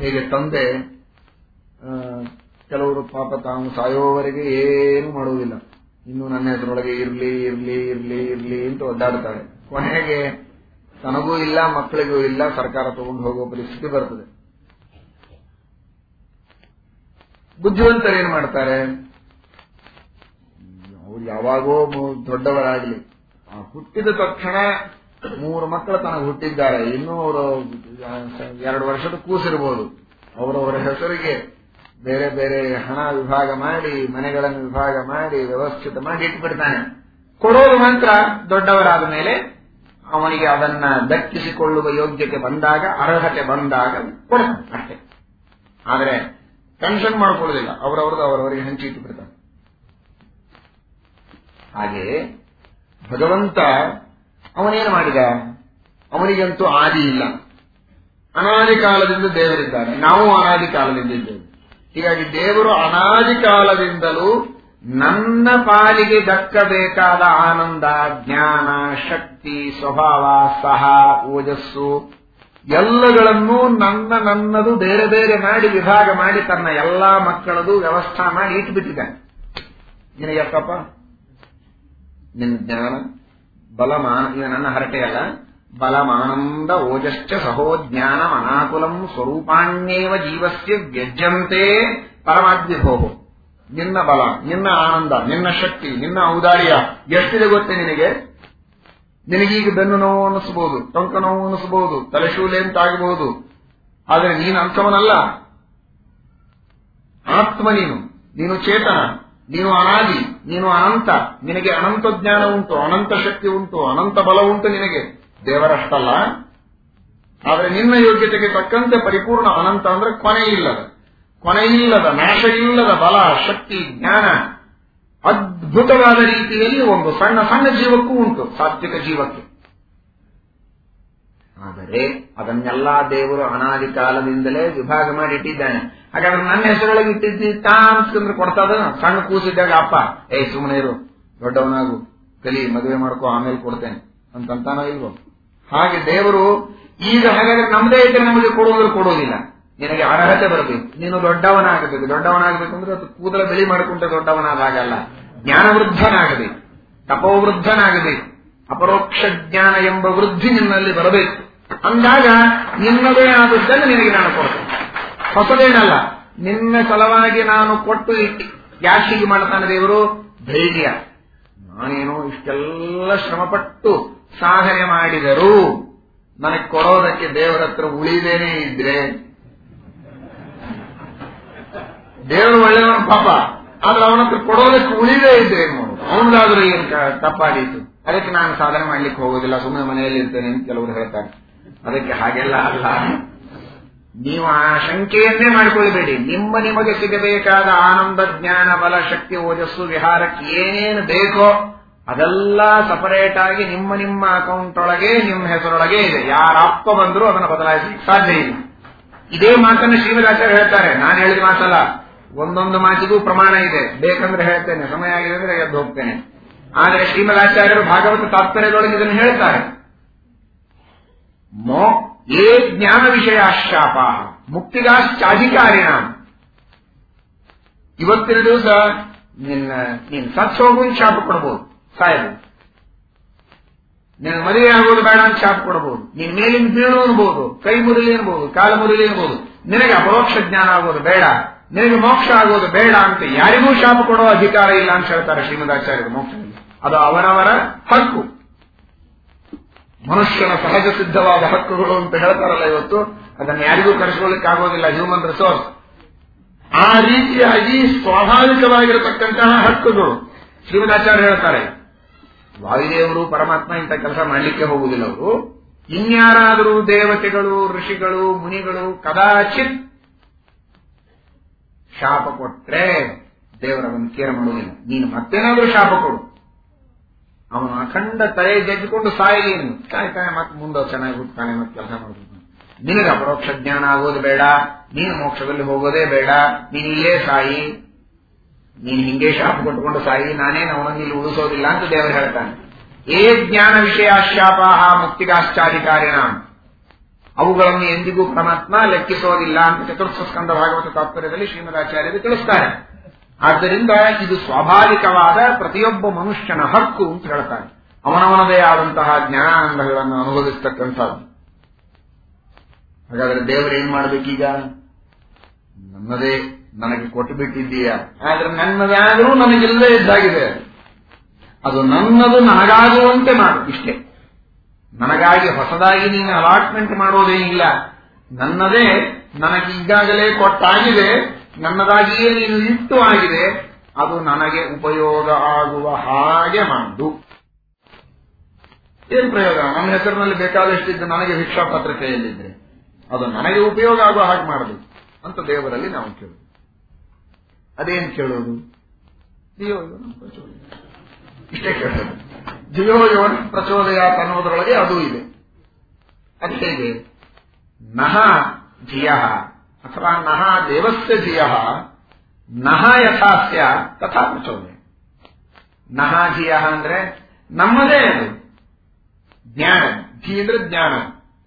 ಹೇಗೆ ತಂದೆ ಕೆಲವರು ಪಾಪ ತಾನು ಸಾಯೋವರೆಗೆ ಏನು ಮಾಡುವುದಿಲ್ಲ. ಇನ್ನು ನನ್ನ ಹೆಸರೊಳಗೆ ಇರ್ಲಿ ಇರ್ಲಿ ಇರ್ಲಿ ಇರ್ಲಿ ಅಂತ ಒದ್ದಾಡ್ತಾಳೆ. ಕೊನೆಗೆ ತನಗೂ ಇಲ್ಲ, ಮಕ್ಕಳಿಗೂ ಇಲ್ಲ, ಸರ್ಕಾರ ತಗೊಂಡು ಹೋಗುವ ಪರಿಸ್ಥಿತಿ ಬರ್ತದೆ. ಬುದ್ಧಿವಂತರು ಏನ್ ಮಾಡ್ತಾರೆ? ಅವ್ರು ಯಾವಾಗೋ ದೊಡ್ಡವರಾಗ್ಲಿ. ಆ ಹುಟ್ಟಿದ ತಕ್ಷಣ ಮೂರು ಮಕ್ಕಳು ತನಗೆ ಹುಟ್ಟಿದ್ದಾರೆ. ಇನ್ನೂ ಅವರು ಎರಡು ವರ್ಷದ ಕೂಸಿರ್ಬೋದು ಅವರವರ ಹೆಸರಿಗೆ ಬೇರೆ ಬೇರೆ ಹಣ ವಿಭಾಗ ಮಾಡಿ, ಮನೆಗಳನ್ನು ವಿಭಾಗ ಮಾಡಿ, ವ್ಯವಸ್ಥಿತ ಮಾಡಿ ಇಟ್ಬಿಡ್ತಾನೆ ಕೊಡೋದು ಮಾತ್ರ ದೊಡ್ಡವರಾದ ಮೇಲೆ ಅವನಿಗೆ ಅದನ್ನ ದಕ್ಕಿಸಿಕೊಳ್ಳುವ ಯೋಗ್ಯತೆ ಬಂದಾಗ, ಅರ್ಹತೆ ಬಂದಾಗ ಕೊಡ್ತಾನೆ ಆದರೆ ಟೆನ್ಷನ್ ಮಾಡ್ಕೊಳ್ಳೋದಿಲ್ಲ. ಅವರವ್ರದ್ದು ಅವರವರಿಗೆ ಹಂಚಿ ಇಟ್ಟುಬಿಡ್ತಾನೆ ಹಾಗೆ ಭಗವಂತ ಅವನೇನು ಮಾಡಿದ? ಅವನಿಗಂತೂ ಆದಿ ಇಲ್ಲ. ಅನಾದಿ ಕಾಲದಿಂದ ದೇವರಿದ್ದಾನೆ ನಾವು ಅನಾದಿ ಕಾಲದಿಂದ ಇದ್ದೇವೆ. ಹೀಗಾಗಿ ದೇವರು ಅನಾದಿ ಕಾಲದಿಂದಲೂ ನನ್ನ ಪಾಲಿಗೆ ದಕ್ಕಬೇಕಾದ ಆನಂದ, ಜ್ಞಾನ, ಶಕ್ತಿ, ಸ್ವಭಾವ, ಸಹ, ಓಜಸ್ಸು ಎಲ್ಲಗಳನ್ನೂ ನನ್ನ ನನ್ನದು ಬೇರೆ ಬೇರೆ ಮಾಡಿ ವಿಭಾಗ ಮಾಡಿ ತನ್ನ ಎಲ್ಲಾ ಮಕ್ಕಳದು ವ್ಯವಸ್ಥಾ ಮಾಡಿ ನಿನಗೆ ಯಾಕಪ್ಪ? ನಿನ್ನ ಜ್ಞಾನ? ಬಲಮಾನ ಇದು ನನ್ನ ಹರಟೆ ಅಲ್ಲ ಬಲಮಾನಂದ ಓಜಶ್ಚ ಸಹೋ ಜ್ಞಾನ ಅನಾಕುಲಂ ಸ್ವರೂಪಾಣ್ಯೇವ ಜೀವಸ್ಯ ವ್ಯಜ್ಯಂತೆ ಹೋಗು ನಿನ್ನ ಬಲ, ನಿನ್ನ ಆನಂದ, ನಿನ್ನ ಶಕ್ತಿ, ನಿನ್ನ ಔದಾರ್ಯ ಎಷ್ಟಿದೆ ಗೊತ್ತೇ ನಿನಗೆ? ನಿನಗೀಗ ಬೆನ್ನು ನೋವು ಅನ್ನಿಸಬಹುದು ಟೊಂಕ ನೋವು ಅನ್ನಿಸಬಹುದು ತಲೆಶೂಲೆ ಅಂತಾಗಬಹುದು ಆದರೆ ನೀನು ಅಂಥವನಲ್ಲ. ಆತ್ಮ ನೀನು ನೀನು ಚೇತನ. ನೀನು ಅನಾದಿ, ನೀನು ಅನಂತ, ನಿನಗೆ ಅನಂತ ಜ್ಞಾನ ಉಂಟು, ಅನಂತ ಶಕ್ತಿ ಉಂಟು, ಅನಂತ ಬಲ ಉಂಟು ನಿನಗೆ. ದೇವರಷ್ಟಲ್ಲ. ಆದರೆ ನಿನ್ನ ಯೋಗ್ಯತೆಗೆ ತಕ್ಕಂತೆ ಪರಿಪೂರ್ಣ ಅನಂತ ಅಂದ್ರೆ ಕೊನೆ ಇಲ್ಲದ. ಕೊನೆ ಇಲ್ಲದ, ನಾಶ ಇಲ್ಲದ ಬಲ, ಶಕ್ತಿ, ಜ್ಞಾನ. ಅದ್ಭುತವಾದ ರೀತಿಯಲ್ಲಿ ಒಂದು ಸಣ್ಣ ಸಣ್ಣ ಜೀವಕ್ಕೂ ಉಂಟು, ಸಾತ್ವಿಕ ಜೀವಕ್ಕೆ. ಆದರೆ ಅದನ್ನೆಲ್ಲಾ ದೇವರು ಅನಾದಿ ಕಾಲದಿಂದಲೇ ವಿಭಾಗ ಮಾಡಿ ಇಟ್ಟಿದ್ದಾನೆ ಹಾಗಾದ್ರೆ ನನ್ನ ಹೆಸರೊಳಗೆ ಇಟ್ಟಿದ್ದಿ ತಾನ್ಸ್ಕಂದ್ರೆ ಕೊಡ್ತದ ಸಣ್ಣ ಕೂಸಿದ್ದಾಗ ಅಪ್ಪ, ಏ ಸುಮ್ಮನೆ ಇರು, ದೊಡ್ಡವನಾಗು, ಕಲಿ ಮದುವೆ ಮಾಡ್ಕೋ, ಆಮೇಲೆ ಕೊಡ್ತೇನೆ. ಅಂತಂತಾನೋ ಇಲ್ವೋ? ಹಾಗೆ ದೇವರು, ಈಗ ಹಾಗಾದ್ರೆ ನಮ್ದೇ ಇದ್ರೆ ನಮಗೆ ಕೊಡುವುದ್ರೆ ಕೊಡುವುದಿಲ್ಲ. ನಿನಗೆ ಅರ್ಹತೆ ಬರಬೇಕು. ನೀನು ದೊಡ್ಡವನಾಗಬೇಕು. ದೊಡ್ಡವನಾಗಬೇಕು ಅಂದ್ರೆ ಅದು ಕೂದಲ ಬೆಳಿ ಮಾಡಿಕೊಂಡ್ರೆ ದೊಡ್ಡವನಾದಾಗಲ್ಲ ಜ್ಞಾನವೃದ್ಧನಾಗಬೇಕು. ತಪೋವೃದ್ಧನಾಗಬೇಕು. ಅಪರೋಕ್ಷ ಜ್ಞಾನ ಎಂಬ ವೃದ್ಧಿ ನಿನ್ನಲ್ಲಿ ಬರಬೇಕು. ಅಂದಾಗ ನಿನ್ನದೇ ಆದದ್ದನ್ನು ನಿನಗೆ ನಾನು ಕೊಡ್ತೇನೆ. ಹೊಸದೇನಲ್ಲ, ನಿನ್ನ ಸಲವಾಗಿ ನಾನು ಕೊಟ್ಟು ಯಾಶಿಗೆ ಮಾಡ್ತಾನೆ ದೇವರು, ಧೈರ್ಯ. ನಾನೇನೋ ಇಷ್ಟೆಲ್ಲ ಶ್ರಮಪಟ್ಟು ಸಾಧನೆ ಮಾಡಿದರೂ ನನಗೆ ಕೊಡೋದಕ್ಕೆ ದೇವರ ಹತ್ರ ಉಳಿದೇನೆ ಇದ್ರೆ, ದೇವರು ಒಳ್ಳೆಯವನು ಪಾಪ, ಆದ್ರೆ ಅವನ ಹತ್ರ ಕೊಡೋದಕ್ಕೆ ಉಳಿದೇ ಇದ್ರೆ ಅವನದಾದ್ರೂ ಏನು ತಪ್ಪಾದೀತು. ಅದಕ್ಕೆ ನಾನು ಸಾಧನೆ ಮಾಡ್ಲಿಕ್ಕೆ ಹೋಗೋದಿಲ್ಲ ಸುಮ್ಮನೆ ಮನೆಯಲ್ಲಿ ಇರ್ತೇನೆ ಅಂತ ಕೆಲವರು ಹೇಳ್ತಾರೆ. ಅದಕ್ಕೆ ಹಾಗೆಲ್ಲ ಅಲ್ಲ. ನೀವು ಆ ಶಂಕೆಯನ್ನೇ ಮಾಡಿಕೊಳ್ಳಬೇಡಿ. ನಿಮ್ಮ ನಿಮಗೆ ಸಿಗಬೇಕಾದ ಆನಂದ ಜ್ಞಾನ, ಬಲ, ಶಕ್ತಿ, ಓಜಸ್ಸು, ವಿಹಾರಕ್ಕೆ ಏನೇನು ಬೇಕೋ ಅದೆಲ್ಲ ಸಪರೇಟ್ ಆಗಿ ನಿಮ್ಮ ನಿಮ್ಮ ಅಕೌಂಟ್ ಒಳಗೆ, ನಿಮ್ಮ ಹೆಸರೊಳಗೆ ಇದೆ. ಯಾರ ಅಪ್ಪ ಬಂದರೂ ಅದನ್ನು ಬದಲಾಯಿಸಲಿಕ್ಕೆ ಸಾಧ್ಯ ಇಲ್ಲ. ಇದೇ ಮಾತನ್ನು ಶ್ರೀಮದಾಚಾರ್ಯ ಹೇಳ್ತಾರೆ. ನಾನು ಹೇಳಿದ ಮಾತಲ್ಲ, ಒಂದೊಂದು ಮಾತಿಗೂ ಪ್ರಮಾಣ ಇದೆ. ಬೇಕಂದ್ರೆ ಹೇಳ್ತೇನೆ, ಸಮಯ ಆಗಿದೆ ಅಂದ್ರೆ ಎದ್ದು ಹೋಗ್ತೇನೆ. ಆದರೆ ಶ್ರೀಮದಾಚಾರ್ಯರು ಭಾಗವತ ತಾತ್ಪರ್ಯದೊಳಗೆ ಇದನ್ನು ಹೇಳ್ತಾರೆ. ಏ ಜ್ಞಾನ ವಿಷಯಾಶಾಪ ಮುಕ್ತಿಗಾಶ್ಚಾಧಿಕಾರಿಣ ಇವತ್ತಿನ ದಿವಸ ನಿನ್ನ, ನೀನ್ ಸತ್ ಹೋಗು ಶಾಪ ಕೊಡಬಹುದು ಸಾಯಬಹುದು ನಿನ್ನ ಮದುವೆ ಆಗೋದು ಬೇಡ ಅಂತ ಶಾಪ ಕೊಡಬಹುದು ನೀನ್ ಮೇಲಿನ ಬೀಳು ಅನ್ಬಹುದು ಕೈ ಮುರಿಲಿ ಅನ್ಬಹುದು ಕಾಲು ಮುರಿಲಿ ಅನ್ಬಹುದು ನಿನಗೆ ಅಪರೋಕ್ಷ ಜ್ಞಾನ ಆಗೋದು ಬೇಡ. ನಿನಗೆ ಮೋಕ್ಷ ಆಗೋದು ಬೇಡ ಅಂತ ಯಾರಿಗೂ ಶಾಪ ಕೊಡೋ ಅಧಿಕಾರ ಇಲ್ಲ ಅಂತ ಹೇಳ್ತಾರೆ ಶ್ರೀಮದಾಚಾರ್ಯರು ಮೋಕ್ಷ ಅದು ಅವರವರ ಹಕ್ಕು. ಮನುಷ್ಯನ ಸಹಜ ಸಿದ್ಧವಾದ ಹಕ್ಕುಗಳು ಅಂತ ಹೇಳ್ತಾರಲ್ಲ ಇವತ್ತು, ಅದನ್ನು ಯಾರಿಗೂ ಕರೆಸ್ಕೊಳ್ಳಿಕ್ಕೆ ಆಗೋದಿಲ್ಲ ಹ್ಯೂಮನ್ ರಿಸೋರ್ಸ್ ಆ ರೀತಿಯಾಗಿ ಸ್ವಾಭಾವಿಕವಾಗಿರತಕ್ಕಂತಹ ಹಕ್ಕುಗಳು. ಶ್ರೀಮದಾಚಾರ್ಯ ಹೇಳ್ತಾರೆ, ವಾಯುದೇವರು ಪರಮಾತ್ಮ ಇಂಥ ಕೆಲಸ ಮಾಡಲಿಕ್ಕೆ ಹೋಗುವುದಿಲ್ಲ ಅವರು. ಇನ್ಯಾರಾದರೂ ದೇವತೆಗಳು, ಋಷಿಗಳು, ಮುನಿಗಳು ಕದಾಚಿತ್ ಶಾಪ ಕೊಟ್ರೆ ದೇವರವನ್ನು ಕೇರ್ ಮಾಡುವುದಿಲ್ಲ. ನೀನು ಮತ್ತೇನಾದರೂ ಶಾಪ ಕೊಡು. ಅವನು ಅಖಂಡ ತಲೆ ಜಜ್ಜಿಕೊಂಡು ನೀನು ಸಾಯ್ತಾನೆ ಮತ್ತೆ ಮುಂದೆ ಚೆನ್ನಾಗಿ ಹುಟ್ಟಾನೆ ಮತ್ತೆ ಕೆಲಸ ಮಾಡ್ತಾನೆ. ನಿನಗೆ ಅಪರೋಕ್ಷ ಜ್ಞಾನ ಆಗೋದು ಬೇಡ. ನೀನು ಮೋಕ್ಷದಲ್ಲಿ ಹೋಗೋದೇ ಬೇಡ. ನೀನು ಇಲ್ಲೇ ಸಾಯಿ. ನೀನು ಹಿಂಗೆ ಶಾಪ ಕೊಟ್ಟುಕೊಂಡು ಸಾಯಿ. ನಾನೇ ಅವನನ್ನು ಇಲ್ಲಿ ಉಳಿಸೋದಿಲ್ಲ ಅಂತ ದೇವರು ಹೇಳ್ತಾನೆ. ಏ ಜ್ಞಾನ ವಿಷಯ ಶಾಪ ಮುಕ್ತಿಗಾಶ್ಚಾಧಿಕಾರಿಣ. ಅವುಗಳನ್ನು ಎಂದಿಗೂ ಪರಮಾತ್ಮ ಲೆಕ್ಕಿಸೋದಿಲ್ಲ ಅಂತ ಚತುರ್ಥ ಸ್ಕಂದ ಭಾಗವತ ತಾತ್ಪರ್ಯದಲ್ಲಿ ಶ್ರೀಮದಾಚಾರ್ಯರು ತಿಳಿಸ್ತಾರೆ. ಆದ್ದರಿಂದ ಇದು ಸ್ವಾಭಾವಿಕವಾದ ಪ್ರತಿಯೊಬ್ಬ ಮನುಷ್ಯನ ಹಕ್ಕು ಅಂತ ಹೇಳ್ತಾನೆ ಅವನವನದೇ ಆದಂತಹ ಜ್ಞಾನಾನಂದಗಳನ್ನು ಅನುಭವಿಸ್ತಕ್ಕಂಥದ್ದು. ಹಾಗಾದ್ರೆ ದೇವರು ಏನ್ ಮಾಡ್ಬೇಕೀಗ? ನನ್ನದೇ ನನಗೆ ಕೊಟ್ಟು ಬಿಟ್ಟಿದ್ದೀಯ ಆದ್ರೆ ನನ್ನದಾದರೂ ನನಗಿಲ್ಲದೆ ಇದ್ದಾಗಿದೆ. ಅದು ನನ್ನದು ನನಗಾಗುವಂತೆ ಮಾಡು, ಇಷ್ಟೇ. ನನಗಾಗಿ ಹೊಸದಾಗಿ ನೀನು ಅಲಾಟ್ಮೆಂಟ್ ಮಾಡೋದೇನಿಲ್ಲ ನನ್ನದೇ ನನಗೀಗಾಗಲೇ ಕೊಟ್ಟಾಗಿದೆ. ನನ್ನದಾಗಿಯೇ ನೀನು ಇಟ್ಟು ಆಗಿದೆ, ಅದು ನನಗೆ ಉಪಯೋಗ ಆಗುವ ಹಾಗೆ ಮಾಡು ಏನ್ ಪ್ರಯೋಗ? ನಮ್ಮ ಹೆಸರಿನಲ್ಲಿ ಬೇಕಾದಷ್ಟಿದ್ದು ನನಗೆ ಭಿಕ್ಷಾ ಪತ್ರ ಕೈಯಲ್ಲಿದ್ರೆ ಅದು ನನಗೆ ಉಪಯೋಗ ಆಗುವ ಹಾಗೆ ಮಾಡಬೇಕು. ಅಂತ ದೇವರಲ್ಲಿ ನಾವು ಕೇಳುದು. ಅದೇನ್ ಕೇಳೋದು? ಇಷ್ಟೇ ಕೇಳೋದು. ದಿಯೋ ಯೋನ ಪ್ರಚೋದಯ ಅನ್ನೋದರೊಳಗೆ ಅದು ಇದೆ. ಅದು ನಹ ಧಿಯ ಅಥವಾ ನಹ ದೇವಸ್ಯ ಧಿಯ ನಹ ಯಥಾಸ್ಯ ತಥಾ ಪ್ರಚೋದಯ ನಹ ಧಿಯ ಅಂದ್ರೆ ನಮ್ಮದೇ ಅದು. ಜ್ಞಾನ. ಧಿ ಅಂದ್ರೆ ಜ್ಞಾನ.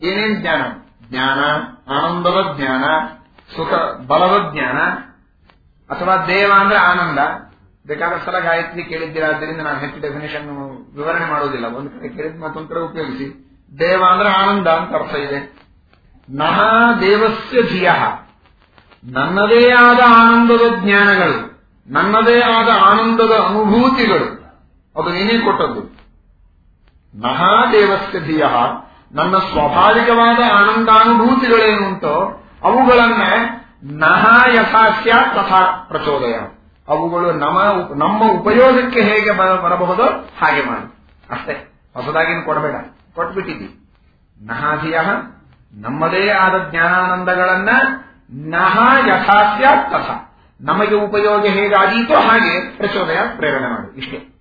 ಏನೇನ್ ಜ್ಞಾನ? ಜ್ಞಾನ, ಆನಂದದ ಜ್ಞಾನ, ಸುಖ, ಬಲದ ಜ್ಞಾನ, ಅಥವಾ ದೇವ ಅಂದ್ರೆ ಆನಂದ. ಬೇಕಾದ ಸಲ ಗಾಯತ್ರಿ ಕೇಳಿದ್ದೀರಾ ನಾನು ಹೆಚ್ಚು ಡೆಫಿನೇಷನ್ ವಿವರಣೆ ಮಾಡೋದಿಲ್ಲ. ಒಂದು ಕಡೆ ಕೇಳಿದ ಮತ್ತೊಂದು ಉಪಯೋಗಿಸಿ. ದೇವ ಅಂದ್ರೆ ಆನಂದ ಅಂತ ಅರ್ಥ ಇದೆ. ನಹ ದೇವಸ್ಯ ಧಿಯ ನನ್ನದೇ ಆದ ಆನಂದದ ಜ್ಞಾನಗಳು, ನನ್ನದೇ ಆದ ಆನಂದದ ಅನುಭೂತಿಗಳು, ಅದು ನೀನೇ ಕೊಟ್ಟದ್ದು. ಮಹಾದೇವಸ್ಯ ಧಿಯ, ನನ್ನ ಸ್ವಾಭಾವಿಕವಾದ ಆನಂದಾನುಭೂತಿಗಳೇನು ಉಂಟೋ, ಅವುಗಳನ್ನ ನಹ ಯಥಾಸ್ಯ ತಥಾ ಪ್ರಚೋದಯ. ಅವುಗಳು ನಮ್ಮ ನಮ್ಮ ಉಪಯೋಗಕ್ಕೆ ಹೇಗೆ ಬರಬಹುದು ಹಾಗೆ ಮಾಡಿ. ಅಷ್ಟೇ, ಹೊಸದಾಗಿನ ಕೊಡಬೇಡ. ಕೊಟ್ಬಿಟ್ಟಿದ್ದಿ. ನಹಾಧಿಯ, ನಮ್ಮದೇ ಆದ ಜ್ಞಾನಾನಂದಗಳನ್ನ ನಹ ಯಥಾಸ್ಯ ತಥಾ ನಮಗೆ ಉಪಯೋಗ ಹೇಗಾದೀತೋ ಹಾಗೆ ಪ್ರಚೋದಯ ಪ್ರೇರಣೆ ಮಾಡು ಇಷ್ಟೇ